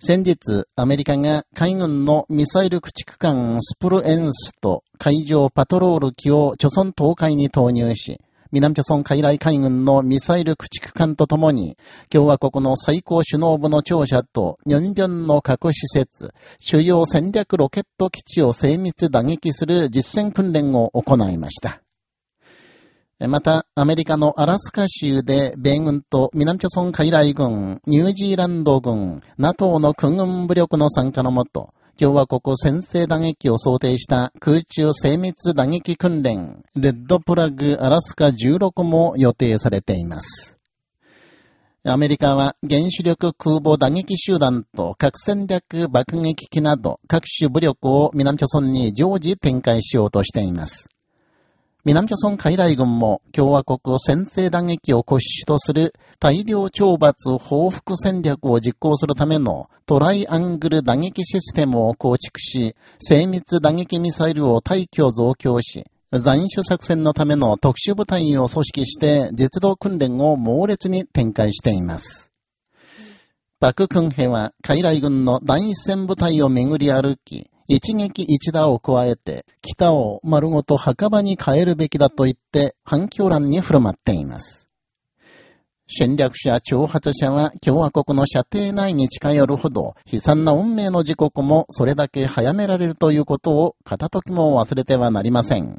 先日、アメリカが海軍のミサイル駆逐艦スプルエンスと海上パトロール機を貯村東海に投入し、南朝村海来海軍のミサイル駆逐艦とともに、共和国の最高首脳部の庁舎と、ニョンビョンの核施設、主要戦略ロケット基地を精密打撃する実戦訓練を行いました。また、アメリカのアラスカ州で米軍と南朝鮮海来軍、ニュージーランド軍、NATO の空軍武力の参加のもと、共和国先制打撃を想定した空中精密打撃訓練、レッドプラグアラスカ16も予定されています。アメリカは原子力空母打撃集団と核戦略爆撃機など各種武力を南朝鮮に常時展開しようとしています。南朝鮮海来軍も共和国を先制打撃を固主とする大量懲罰報復戦略を実行するためのトライアングル打撃システムを構築し、精密打撃ミサイルを大挙増強し、残首作戦のための特殊部隊を組織して実動訓練を猛烈に展開しています。パク・クンヘは海来軍の第一線部隊を巡り歩き、一撃一打を加えて、北を丸ごと墓場に変えるべきだと言って反響欄に振る舞っています。戦略者、挑発者は共和国の射程内に近寄るほど悲惨な運命の時刻もそれだけ早められるということを片時も忘れてはなりません。